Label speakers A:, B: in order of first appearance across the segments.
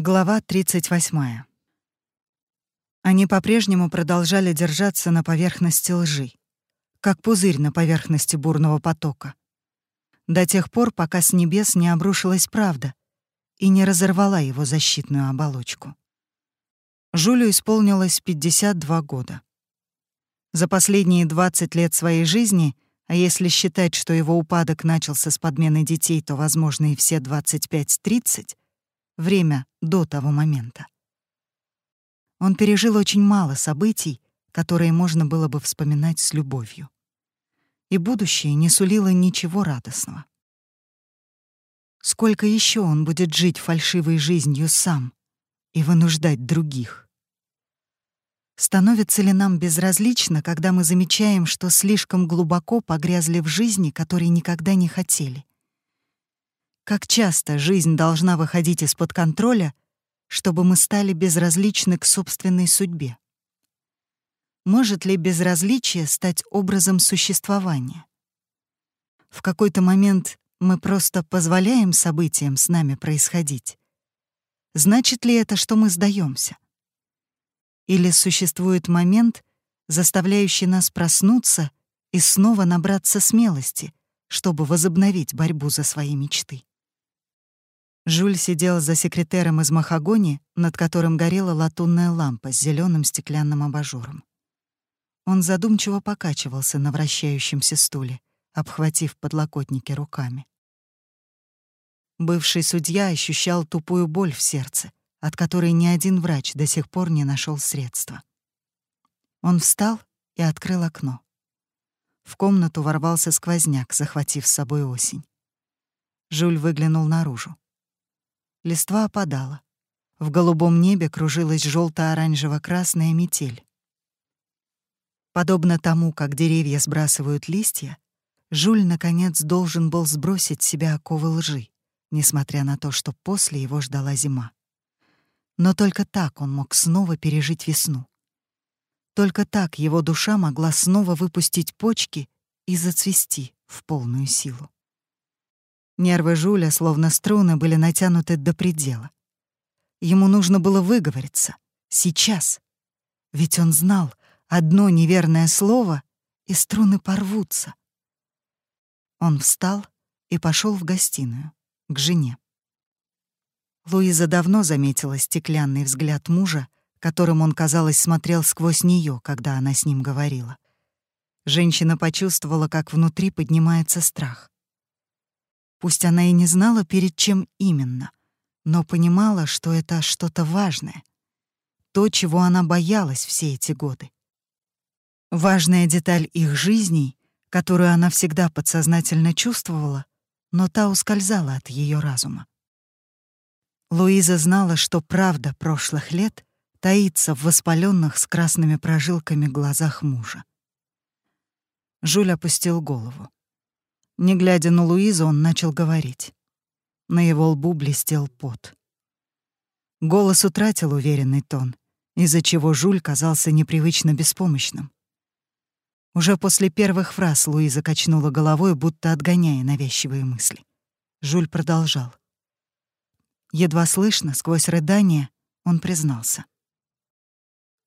A: Глава 38. Они по-прежнему продолжали держаться на поверхности лжи, как пузырь на поверхности бурного потока. До тех пор, пока с небес не обрушилась правда и не разорвала его защитную оболочку. Жулю исполнилось 52 года. За последние 20 лет своей жизни, а если считать, что его упадок начался с подмены детей, то, возможно, и все 25-30, время до того момента. Он пережил очень мало событий, которые можно было бы вспоминать с любовью. И будущее не сулило ничего радостного. Сколько еще он будет жить фальшивой жизнью сам и вынуждать других? Становится ли нам безразлично, когда мы замечаем, что слишком глубоко погрязли в жизни, которой никогда не хотели? Как часто жизнь должна выходить из-под контроля, чтобы мы стали безразличны к собственной судьбе? Может ли безразличие стать образом существования? В какой-то момент мы просто позволяем событиям с нами происходить. Значит ли это, что мы сдаемся? Или существует момент, заставляющий нас проснуться и снова набраться смелости, чтобы возобновить борьбу за свои мечты? Жюль сидел за секретером из махагони, над которым горела латунная лампа с зеленым стеклянным абажуром. Он задумчиво покачивался на вращающемся стуле, обхватив подлокотники руками. Бывший судья ощущал тупую боль в сердце, от которой ни один врач до сих пор не нашел средства. Он встал и открыл окно. В комнату ворвался сквозняк, захватив с собой осень. Жюль выглянул наружу. Листва опадала. В голубом небе кружилась желто оранжево красная метель. Подобно тому, как деревья сбрасывают листья, Жуль, наконец, должен был сбросить с себя оковы лжи, несмотря на то, что после его ждала зима. Но только так он мог снова пережить весну. Только так его душа могла снова выпустить почки и зацвести в полную силу. Нервы Жуля, словно струны, были натянуты до предела. Ему нужно было выговориться. Сейчас. Ведь он знал, одно неверное слово, и струны порвутся. Он встал и пошел в гостиную, к жене. Луиза давно заметила стеклянный взгляд мужа, которым он, казалось, смотрел сквозь нее, когда она с ним говорила. Женщина почувствовала, как внутри поднимается страх. Пусть она и не знала, перед чем именно, но понимала, что это что-то важное. То, чего она боялась все эти годы. Важная деталь их жизней, которую она всегда подсознательно чувствовала, но та ускользала от ее разума. Луиза знала, что правда прошлых лет таится в воспаленных с красными прожилками глазах мужа. Жуль опустил голову. Не глядя на Луизу, он начал говорить. На его лбу блестел пот. Голос утратил уверенный тон, из-за чего Жуль казался непривычно беспомощным. Уже после первых фраз Луиза качнула головой, будто отгоняя навязчивые мысли. Жуль продолжал. Едва слышно, сквозь рыдание, он признался.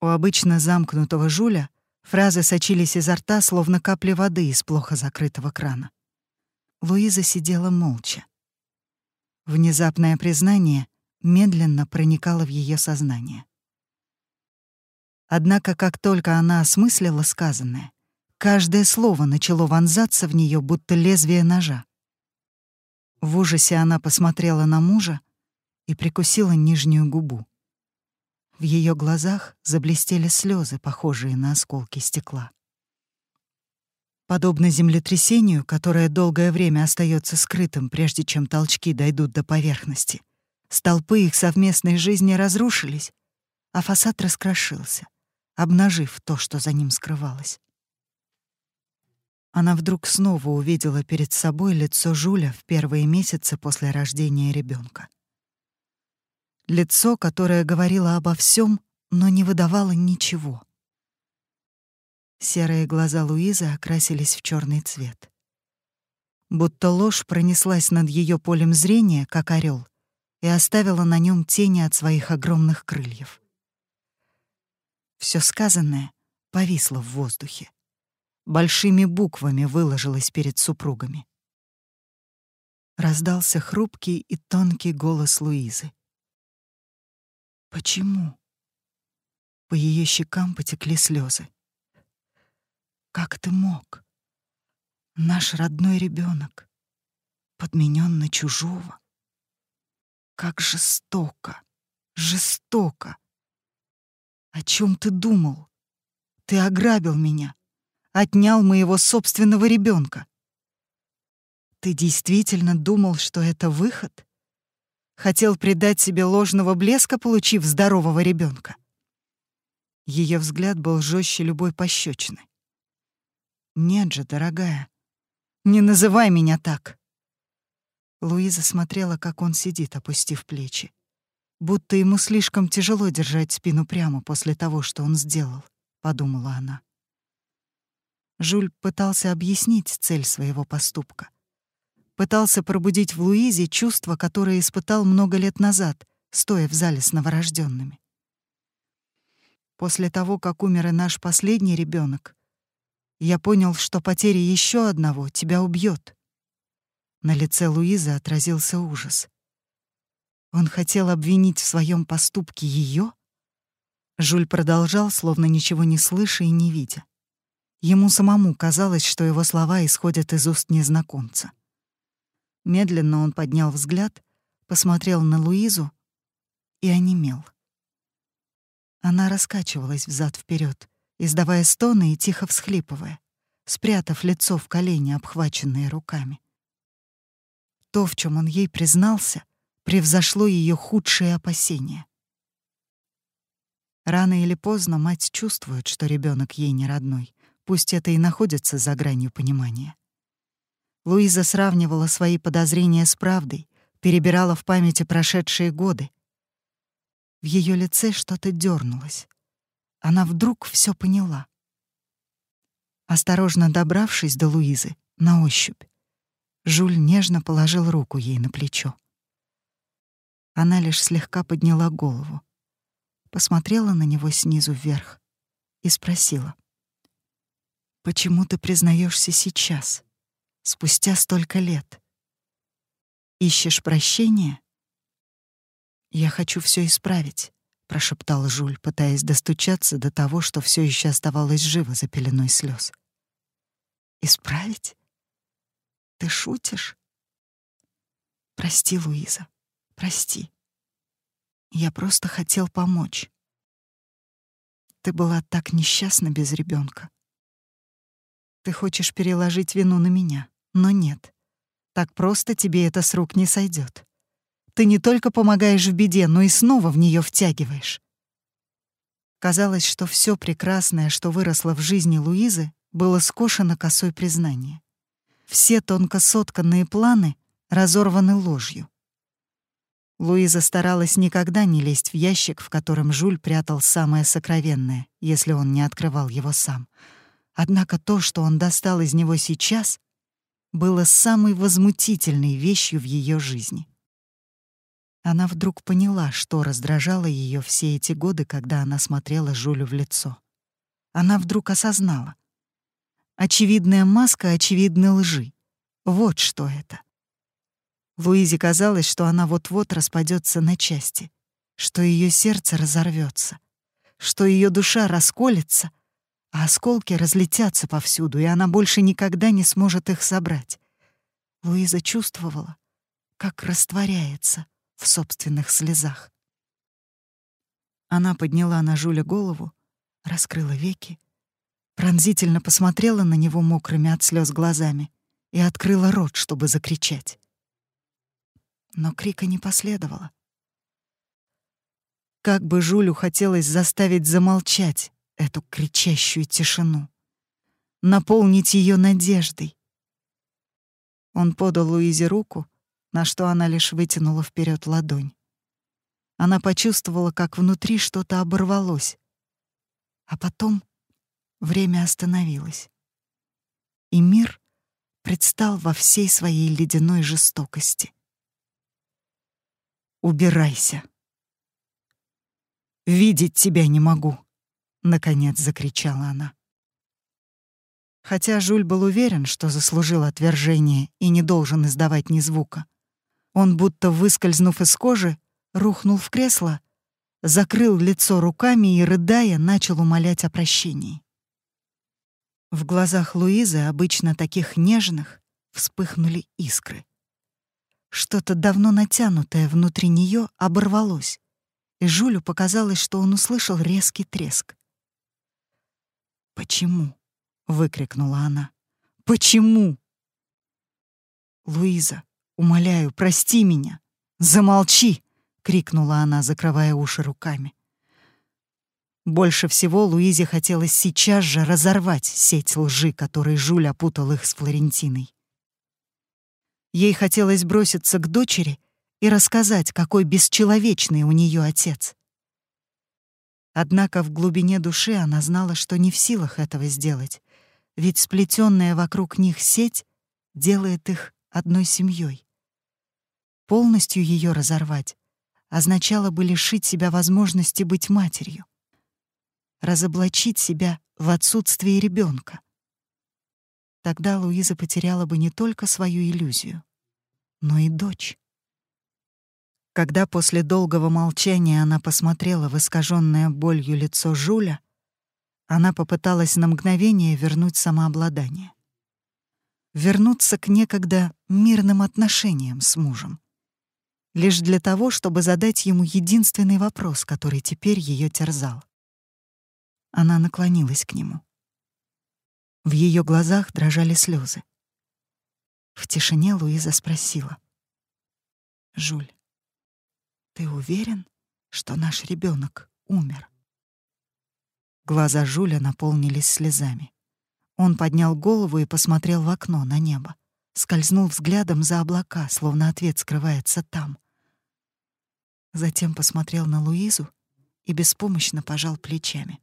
A: У обычно замкнутого Жуля фразы сочились изо рта, словно капли воды из плохо закрытого крана. Луиза сидела молча. Внезапное признание медленно проникало в ее сознание. Однако, как только она осмыслила сказанное, каждое слово начало вонзаться в нее, будто лезвие ножа. В ужасе она посмотрела на мужа и прикусила нижнюю губу. В ее глазах заблестели слезы, похожие на осколки стекла. Подобно землетрясению, которое долгое время остается скрытым, прежде чем толчки дойдут до поверхности, столпы их совместной жизни разрушились, а фасад раскрошился, обнажив то, что за ним скрывалось. Она вдруг снова увидела перед собой лицо Жуля в первые месяцы после рождения ребенка. Лицо, которое говорило обо всем, но не выдавало ничего — Серые глаза Луизы окрасились в черный цвет. Будто ложь пронеслась над ее полем зрения, как орел, и оставила на нем тени от своих огромных крыльев. Все сказанное повисло в воздухе. Большими буквами выложилось перед супругами. Раздался хрупкий и тонкий голос Луизы. «Почему?» По ее щекам потекли слезы. «Как ты мог? Наш родной ребенок подменен на чужого. Как жестоко, жестоко! О чем ты думал? Ты ограбил меня, отнял моего собственного ребенка. Ты действительно думал, что это выход? Хотел придать себе ложного блеска, получив здорового ребенка? Ее взгляд был жестче любой пощечины. «Нет же, дорогая, не называй меня так!» Луиза смотрела, как он сидит, опустив плечи. Будто ему слишком тяжело держать спину прямо после того, что он сделал, подумала она. Жюль пытался объяснить цель своего поступка. Пытался пробудить в Луизе чувство, которое испытал много лет назад, стоя в зале с новорожденными. После того, как умер и наш последний ребенок, я понял, что потеря еще одного тебя убьет. На лице Луизы отразился ужас. Он хотел обвинить в своем поступке ее? Жуль продолжал, словно ничего не слыша и не видя. Ему самому казалось, что его слова исходят из уст незнакомца. Медленно он поднял взгляд, посмотрел на Луизу и онемел. Она раскачивалась взад вперед, издавая стоны и тихо всхлипывая, спрятав лицо в колени, обхваченные руками. То, в чем он ей признался, превзошло ее худшие опасения. Рано или поздно мать чувствует, что ребенок ей не родной, пусть это и находится за гранью понимания. Луиза сравнивала свои подозрения с правдой, перебирала в памяти прошедшие годы. В ее лице что-то дернулось. Она вдруг все поняла. Осторожно добравшись до Луизы, на ощупь, Жуль нежно положил руку ей на плечо. Она лишь слегка подняла голову, посмотрела на него снизу вверх и спросила. «Почему ты признаешься сейчас, спустя столько лет? Ищешь прощения?» «Я хочу все исправить», — прошептал Жуль, пытаясь достучаться до того, что все еще оставалось живо за пеленой слез. «Исправить? Ты шутишь? Прости, Луиза, прости. Я просто хотел помочь. Ты была так несчастна без ребенка. Ты хочешь переложить вину на меня, но нет. Так просто тебе это с рук не сойдет. Ты не только помогаешь в беде, но и снова в нее втягиваешь. Казалось, что все прекрасное, что выросло в жизни Луизы, было скошено косой признание. Все тонко сотканные планы разорваны ложью. Луиза старалась никогда не лезть в ящик, в котором Жуль прятал самое сокровенное, если он не открывал его сам. Однако то, что он достал из него сейчас, было самой возмутительной вещью в ее жизни. Она вдруг поняла, что раздражало ее все эти годы, когда она смотрела Жулю в лицо. Она вдруг осознала. Очевидная маска очевидной лжи. Вот что это. Луизе казалось, что она вот-вот распадется на части, что ее сердце разорвется, что ее душа расколется, а осколки разлетятся повсюду, и она больше никогда не сможет их собрать. Луиза чувствовала, как растворяется в собственных слезах. Она подняла на Жуля голову, раскрыла веки пронзительно посмотрела на него мокрыми от слез глазами и открыла рот, чтобы закричать. Но крика не последовало. Как бы Жулю хотелось заставить замолчать эту кричащую тишину, наполнить ее надеждой. Он подал Луизе руку, на что она лишь вытянула вперед ладонь. Она почувствовала, как внутри что-то оборвалось, а потом время остановилось. И мир предстал во всей своей ледяной жестокости. убирайся. Видеть тебя не могу, наконец закричала она. Хотя Жюль был уверен, что заслужил отвержение и не должен издавать ни звука, он, будто выскользнув из кожи, рухнул в кресло, закрыл лицо руками и, рыдая, начал умолять о прощении. В глазах Луизы, обычно таких нежных, вспыхнули искры. Что-то давно натянутое внутри нее оборвалось, и Жулю показалось, что он услышал резкий треск. «Почему?» — выкрикнула она. «Почему?» «Луиза, умоляю, прости меня! Замолчи!» — крикнула она, закрывая уши руками. Больше всего Луизе хотелось сейчас же разорвать сеть лжи, которой Жуль опутал их с Флорентиной. Ей хотелось броситься к дочери и рассказать, какой бесчеловечный у нее отец. Однако в глубине души она знала, что не в силах этого сделать, ведь сплетенная вокруг них сеть делает их одной семьей. Полностью ее разорвать означало бы лишить себя возможности быть матерью разоблачить себя в отсутствии ребенка. Тогда Луиза потеряла бы не только свою иллюзию, но и дочь. Когда после долгого молчания она посмотрела в искаженное болью лицо Жуля, она попыталась на мгновение вернуть самообладание. Вернуться к некогда мирным отношениям с мужем. Лишь для того, чтобы задать ему единственный вопрос, который теперь ее терзал. Она наклонилась к нему. В ее глазах дрожали слезы. В тишине Луиза спросила. «Жуль, ты уверен, что наш ребенок умер?» Глаза Жуля наполнились слезами. Он поднял голову и посмотрел в окно на небо. Скользнул взглядом за облака, словно ответ скрывается там. Затем посмотрел на Луизу и беспомощно пожал плечами.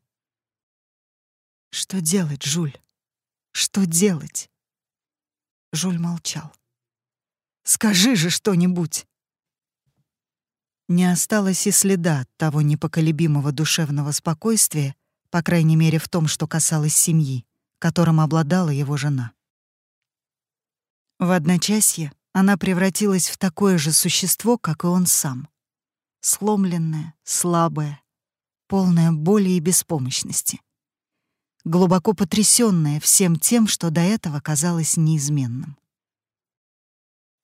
A: Что делать, Жуль? Что делать? Жуль молчал. Скажи же что-нибудь. Не осталось и следа того непоколебимого душевного спокойствия, по крайней мере в том, что касалось семьи, которым обладала его жена. В одночасье она превратилась в такое же существо, как и он сам. Сломленное, слабое, полное боли и беспомощности глубоко потрясённая всем тем, что до этого казалось неизменным.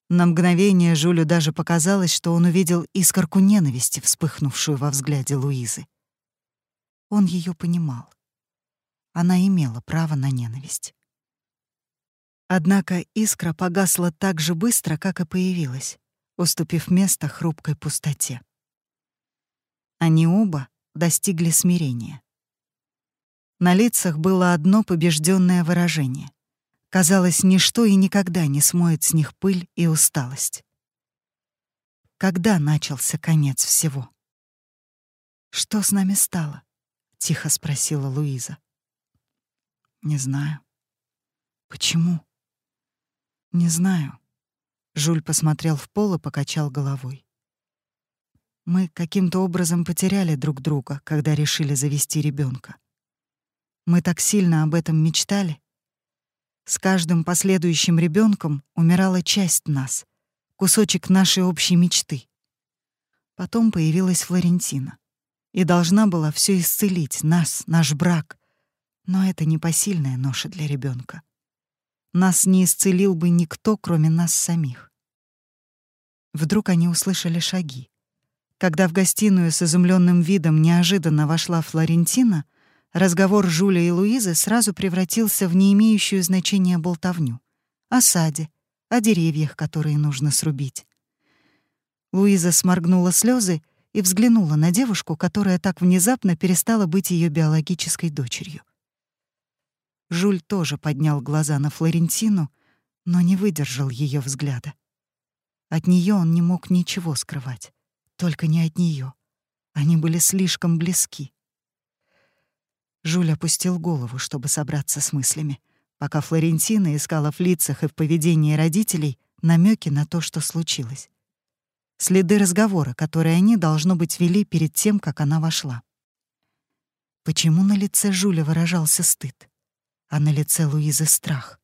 A: На мгновение Жюлю даже показалось, что он увидел искорку ненависти, вспыхнувшую во взгляде Луизы. Он её понимал. Она имела право на ненависть. Однако искра погасла так же быстро, как и появилась, уступив место хрупкой пустоте. Они оба достигли смирения. На лицах было одно побежденное выражение. Казалось, ничто и никогда не смоет с них пыль и усталость. Когда начался конец всего? «Что с нами стало?» — тихо спросила Луиза. «Не знаю». «Почему?» «Не знаю». Жуль посмотрел в пол и покачал головой. «Мы каким-то образом потеряли друг друга, когда решили завести ребенка. Мы так сильно об этом мечтали. С каждым последующим ребенком умирала часть нас, кусочек нашей общей мечты. Потом появилась Флорентина и должна была все исцелить, нас, наш брак. Но это непосильная ноша для ребенка. Нас не исцелил бы никто, кроме нас самих. Вдруг они услышали шаги. Когда в гостиную с изумленным видом неожиданно вошла Флорентина — Разговор Жуля и Луизы сразу превратился в не имеющую значения болтовню. О саде, о деревьях, которые нужно срубить. Луиза сморгнула слезы и взглянула на девушку, которая так внезапно перестала быть ее биологической дочерью. Жуль тоже поднял глаза на Флорентину, но не выдержал ее взгляда. От нее он не мог ничего скрывать, только не от нее. Они были слишком близки. Жуль опустил голову, чтобы собраться с мыслями, пока Флорентина искала в лицах и в поведении родителей намеки на то, что случилось. следы разговора, который они, должно быть, вели перед тем, как она вошла. Почему на лице Жуля выражался стыд, а на лице Луизы страх?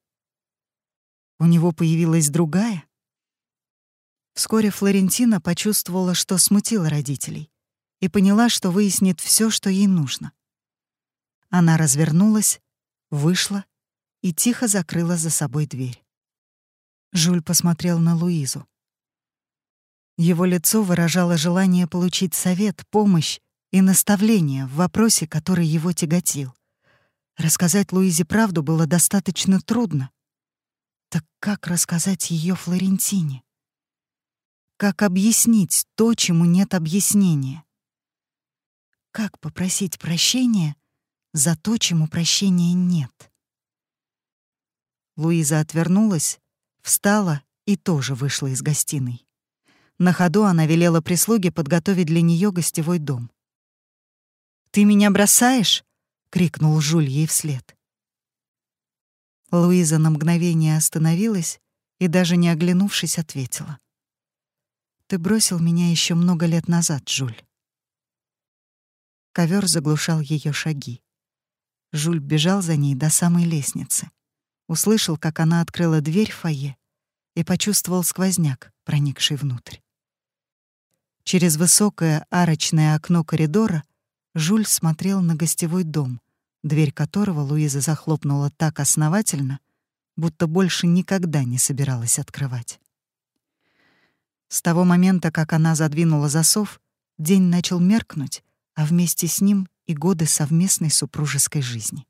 A: У него появилась другая? Вскоре Флорентина почувствовала, что смутила родителей, и поняла, что выяснит все, что ей нужно. Она развернулась, вышла и тихо закрыла за собой дверь. Жуль посмотрел на Луизу. Его лицо выражало желание получить совет, помощь и наставление в вопросе, который его тяготил. Рассказать Луизе правду было достаточно трудно. Так как рассказать ее Флорентине? Как объяснить то, чему нет объяснения? Как попросить прощения за то, чему прощения нет? Луиза отвернулась, встала и тоже вышла из гостиной. На ходу она велела прислуге подготовить для нее гостевой дом. «Ты меня бросаешь?» — крикнул Жуль ей вслед. Луиза на мгновение остановилась и, даже не оглянувшись, ответила. «Ты бросил меня еще много лет назад, Жуль». Ковер заглушал ее шаги. Жуль бежал за ней до самой лестницы. Услышал, как она открыла дверь в фойе и почувствовал сквозняк, проникший внутрь. Через высокое арочное окно коридора Жуль смотрел на гостевой дом, дверь которого Луиза захлопнула так основательно, будто больше никогда не собиралась открывать. С того момента, как она задвинула засов, день начал меркнуть, а вместе с ним и годы совместной супружеской жизни.